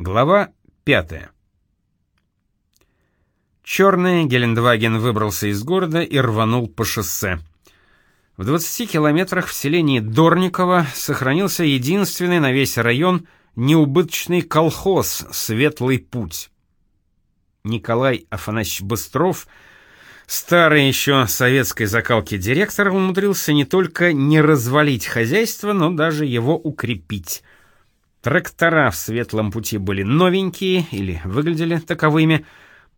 Глава пятая. Черный Гелендваген выбрался из города и рванул по шоссе. В 20 километрах в селении Дорниково сохранился единственный на весь район неубыточный колхоз «Светлый путь». Николай Афанасьевич Быстров, старый еще советской закалки директор, умудрился не только не развалить хозяйство, но даже его укрепить. Трактора в «Светлом пути» были новенькие или выглядели таковыми,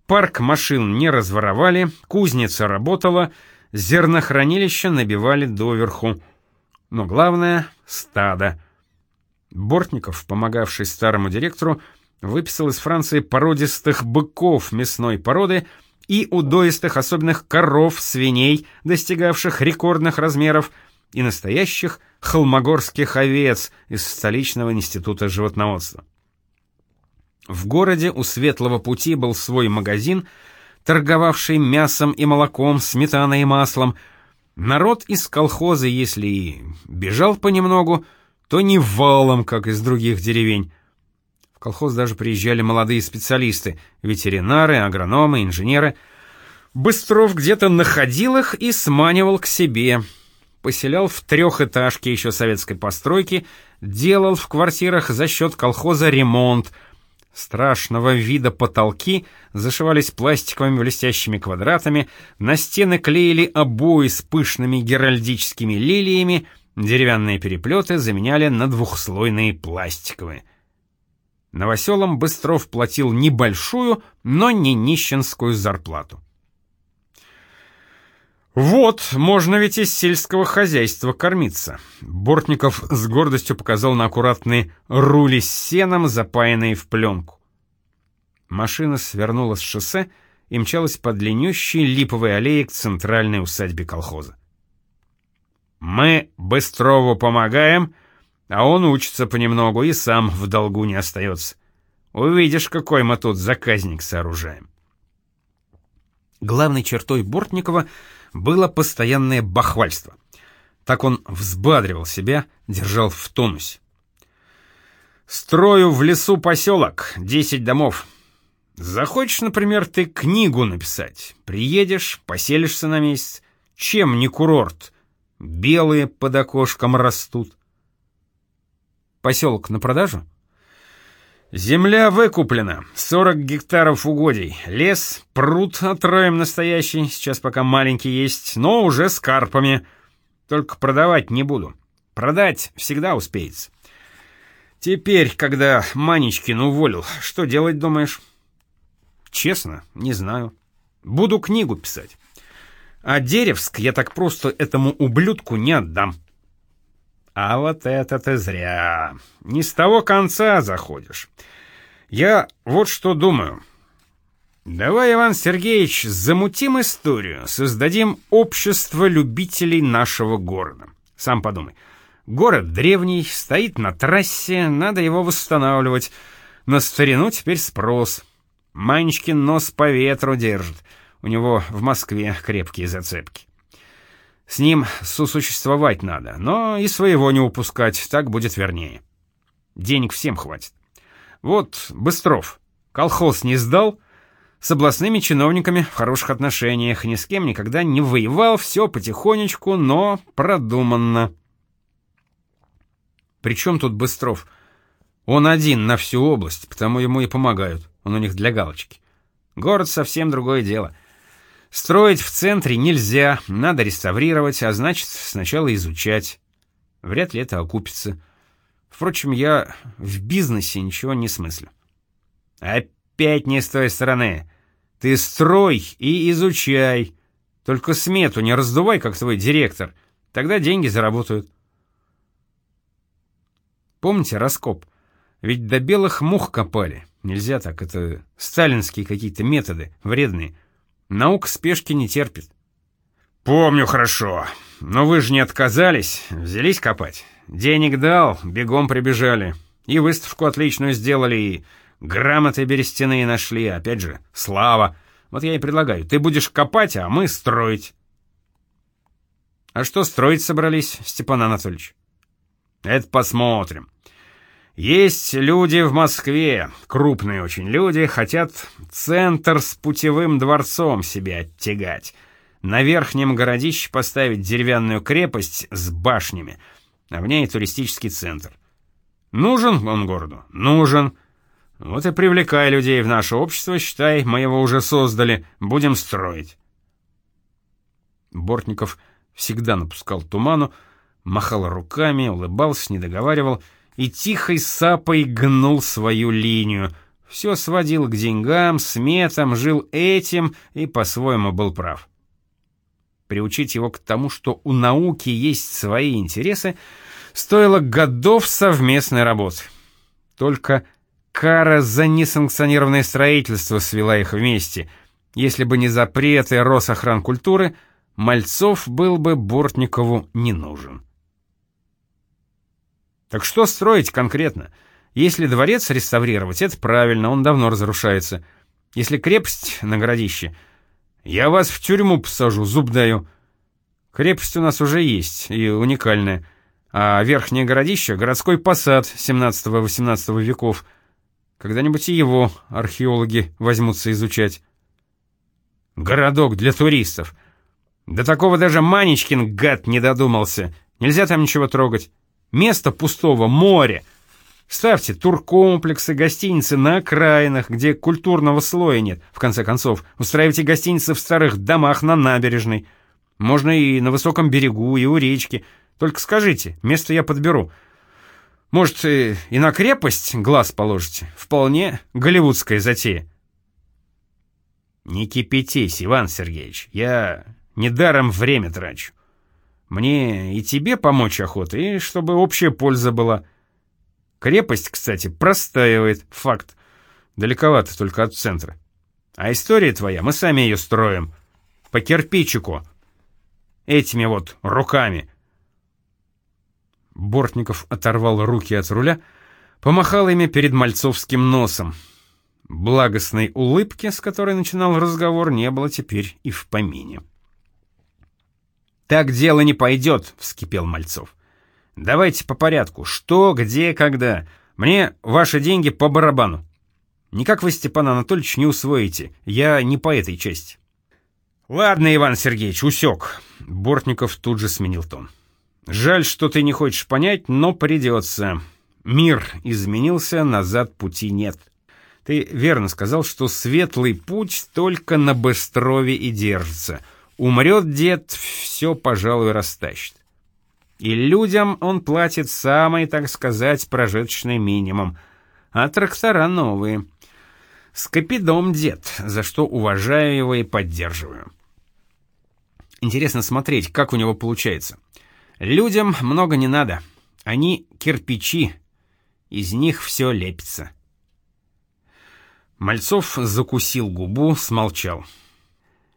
парк машин не разворовали, кузница работала, зернохранилище набивали доверху. Но главное — стадо. Бортников, помогавший старому директору, выписал из Франции породистых быков мясной породы и удоистых особенных коров, свиней, достигавших рекордных размеров, и настоящих холмогорских овец из столичного института животноводства. В городе у Светлого пути был свой магазин, торговавший мясом и молоком, сметаной и маслом. Народ из колхоза, если и бежал понемногу, то не валом, как из других деревень. В колхоз даже приезжали молодые специалисты, ветеринары, агрономы, инженеры. Быстров где-то находил их и сманивал к себе. Поселял в трехэтажке еще советской постройки, делал в квартирах за счет колхоза ремонт. Страшного вида потолки зашивались пластиковыми блестящими квадратами, на стены клеили обои с пышными геральдическими лилиями — Деревянные переплеты заменяли на двухслойные пластиковые. Новоселам Быстров платил небольшую, но не нищенскую зарплату. «Вот, можно ведь из сельского хозяйства кормиться», — Бортников с гордостью показал на аккуратные рули с сеном, запаянные в пленку. Машина свернула с шоссе и мчалась по длиннющей липовой аллее к центральной усадьбе колхоза. Мы Быстрову помогаем, а он учится понемногу и сам в долгу не остается. Увидишь, какой мы тут заказник сооружаем. Главной чертой Бортникова было постоянное бахвальство. Так он взбадривал себя, держал в тонусе. «Строю в лесу поселок, десять домов. Захочешь, например, ты книгу написать, приедешь, поселишься на месяц. Чем не курорт?» белые под окошком растут. Поселок на продажу? Земля выкуплена, 40 гектаров угодий, лес, пруд отроем настоящий, сейчас пока маленький есть, но уже с карпами. Только продавать не буду. Продать всегда успеется. Теперь, когда Манечкин уволил, что делать, думаешь? Честно, не знаю. Буду книгу писать. А Деревск я так просто этому ублюдку не отдам. А вот это ты зря. Не с того конца заходишь. Я вот что думаю. Давай, Иван Сергеевич, замутим историю, создадим общество любителей нашего города. Сам подумай. Город древний, стоит на трассе, надо его восстанавливать. На старину теперь спрос. Манечкин нос по ветру держит. У него в Москве крепкие зацепки. С ним сосуществовать надо, но и своего не упускать, так будет вернее. Денег всем хватит. Вот Быстров. Колхоз не сдал, с областными чиновниками в хороших отношениях, ни с кем никогда не воевал, все потихонечку, но продуманно. Причем тут Быстров? Он один на всю область, потому ему и помогают, он у них для галочки. Город совсем другое дело. Строить в центре нельзя, надо реставрировать, а значит, сначала изучать. Вряд ли это окупится. Впрочем, я в бизнесе ничего не смыслю. Опять не с той стороны. Ты строй и изучай. Только смету не раздувай, как твой директор. Тогда деньги заработают. Помните раскоп? Ведь до белых мух копали. Нельзя так, это сталинские какие-то методы, вредные. Наука спешки не терпит. Помню хорошо. Но вы же не отказались, взялись копать. Денег дал, бегом прибежали. И выставку отличную сделали, и грамоты берестяные нашли. Опять же, слава. Вот я и предлагаю. Ты будешь копать, а мы строить. А что строить собрались, Степан Анатольевич? Это посмотрим. Есть люди в Москве, крупные очень люди, хотят центр с путевым дворцом себе оттягать. На верхнем городище поставить деревянную крепость с башнями, а в ней туристический центр. Нужен он городу? Нужен. Вот и привлекай людей в наше общество, считай, мы его уже создали, будем строить. Бортников всегда напускал туману, махал руками, улыбался, не договаривал — и тихой сапой гнул свою линию. Все сводил к деньгам, сметам, жил этим и по-своему был прав. Приучить его к тому, что у науки есть свои интересы, стоило годов совместной работы. Только кара за несанкционированное строительство свела их вместе. Если бы не запреты Росохранкультуры, Мальцов был бы Бортникову не нужен. Так что строить конкретно? Если дворец реставрировать, это правильно, он давно разрушается. Если крепость на городище, я вас в тюрьму посажу, зуб даю. Крепость у нас уже есть, и уникальная. А верхнее городище — городской посад 17-18 веков. Когда-нибудь и его археологи возьмутся изучать. Городок для туристов. До такого даже Манечкин, гад, не додумался. Нельзя там ничего трогать. Место пустого, море. Ставьте туркомплексы, гостиницы на окраинах, где культурного слоя нет. В конце концов, устраивайте гостиницы в старых домах на набережной. Можно и на высоком берегу, и у речки. Только скажите, место я подберу. Может, и на крепость глаз положите? Вполне голливудская затея. Не кипятись, Иван Сергеевич. Я недаром время трачу. Мне и тебе помочь охота, и чтобы общая польза была. Крепость, кстати, простаивает, факт. Далековато только от центра. А история твоя, мы сами ее строим. По кирпичику. Этими вот руками. Бортников оторвал руки от руля, помахал ими перед мальцовским носом. Благостной улыбки, с которой начинал разговор, не было теперь и в помине. «Так дело не пойдет», — вскипел Мальцов. «Давайте по порядку. Что, где, когда. Мне ваши деньги по барабану. Никак вы, Степан Анатольевич, не усвоите. Я не по этой части». «Ладно, Иван Сергеевич, усек». Бортников тут же сменил тон. «Жаль, что ты не хочешь понять, но придется. Мир изменился, назад пути нет. Ты верно сказал, что светлый путь только на Быстрове и держится». Умрет дед, все, пожалуй, растащит. И людям он платит самый, так сказать, прожиточный минимум. А трактора новые. Скопидом дед, за что уважаю его и поддерживаю. Интересно смотреть, как у него получается. Людям много не надо. Они кирпичи. Из них все лепится. Мальцов закусил губу, смолчал.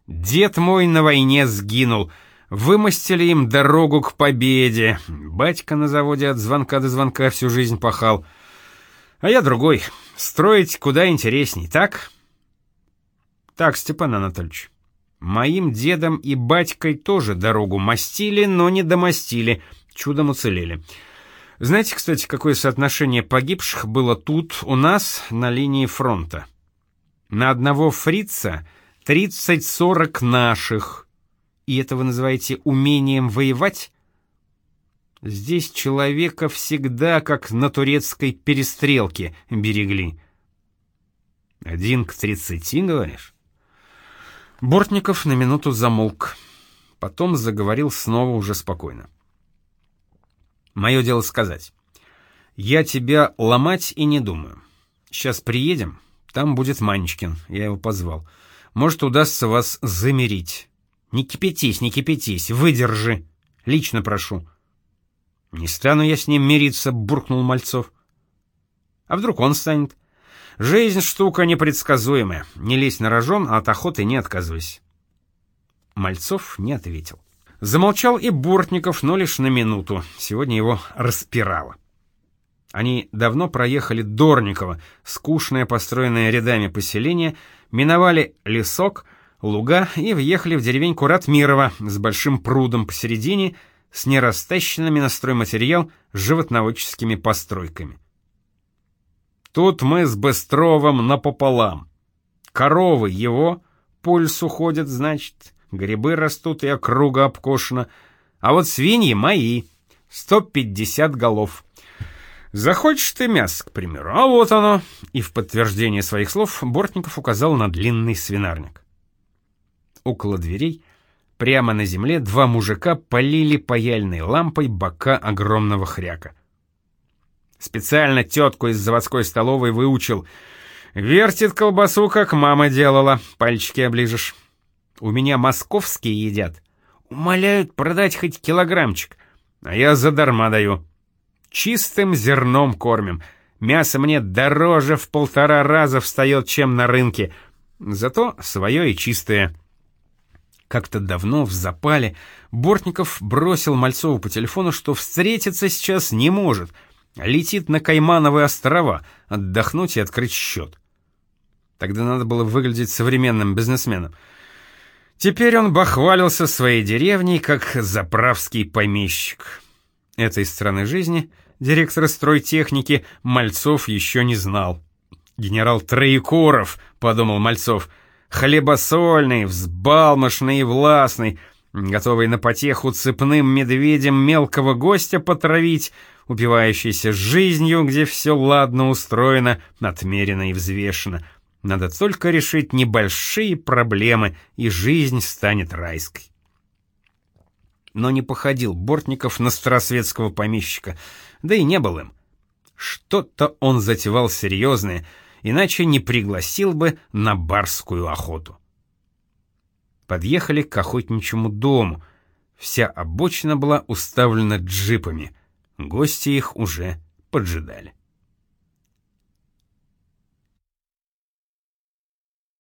Дед мой на войне сгинул. Вымостили им дорогу к победе. Батька на заводе от звонка до звонка всю жизнь пахал. А я другой. Строить куда интересней, так? Так, Степан Анатольевич. Моим дедом и батькой тоже дорогу мастили, но не домостили. Чудом уцелели. Знаете, кстати, какое соотношение погибших было тут, у нас, на линии фронта? На одного фрица 30-40 наших. И это вы называете умением воевать? Здесь человека всегда, как на турецкой перестрелке, берегли. Один к тридцати, говоришь? Бортников на минуту замолк. Потом заговорил снова уже спокойно. Мое дело сказать. Я тебя ломать и не думаю. Сейчас приедем, там будет Манечкин, я его позвал. Может, удастся вас замерить. Не кипятись, не кипятись, выдержи. Лично прошу. Не стану я с ним мириться, буркнул Мальцов. А вдруг он станет? Жизнь штука непредсказуемая. Не лезь на рожон, а от охоты не отказывайся. Мальцов не ответил. Замолчал и Бортников, но лишь на минуту. Сегодня его распирало. Они давно проехали Дорниково, скучное построенное рядами поселение, миновали лесок, луга и въехали в деревеньку Ратмирова с большим прудом посередине, с нерастащенными на стройматериал животноводческими постройками. Тут мы с Быстровым напополам. Коровы его, пульс уходит, значит, грибы растут и округа обкошена, а вот свиньи мои, 150 голов. Захочешь ты мясо, к примеру, а вот оно. И в подтверждение своих слов Бортников указал на длинный свинарник. Около дверей, прямо на земле, два мужика полили паяльной лампой бока огромного хряка. Специально тетку из заводской столовой выучил. Вертит колбасу, как мама делала, пальчики оближешь. У меня московские едят. Умоляют продать хоть килограммчик, а я задарма даю. Чистым зерном кормим. Мясо мне дороже в полтора раза встает, чем на рынке. Зато свое и чистое. Как-то давно в запале Бортников бросил Мальцову по телефону, что встретиться сейчас не может — Летит на Каймановые острова, отдохнуть и открыть счет. Тогда надо было выглядеть современным бизнесменом. Теперь он бахвалился своей деревней, как заправский помещик. Этой страны жизни директор стройтехники Мальцов еще не знал. «Генерал Троекуров», — подумал Мальцов, — «хлебосольный, взбалмошный и властный, готовый на потеху цепным медведем мелкого гостя потравить, упивающийся жизнью, где все ладно устроено, отмерено и взвешено. Надо только решить небольшие проблемы, и жизнь станет райской. Но не походил Бортников на старосветского помещика, да и не был им. Что-то он затевал серьезное, иначе не пригласил бы на барскую охоту. Подъехали к охотничьему дому. Вся обочина была уставлена джипами — Гости их уже поджидали.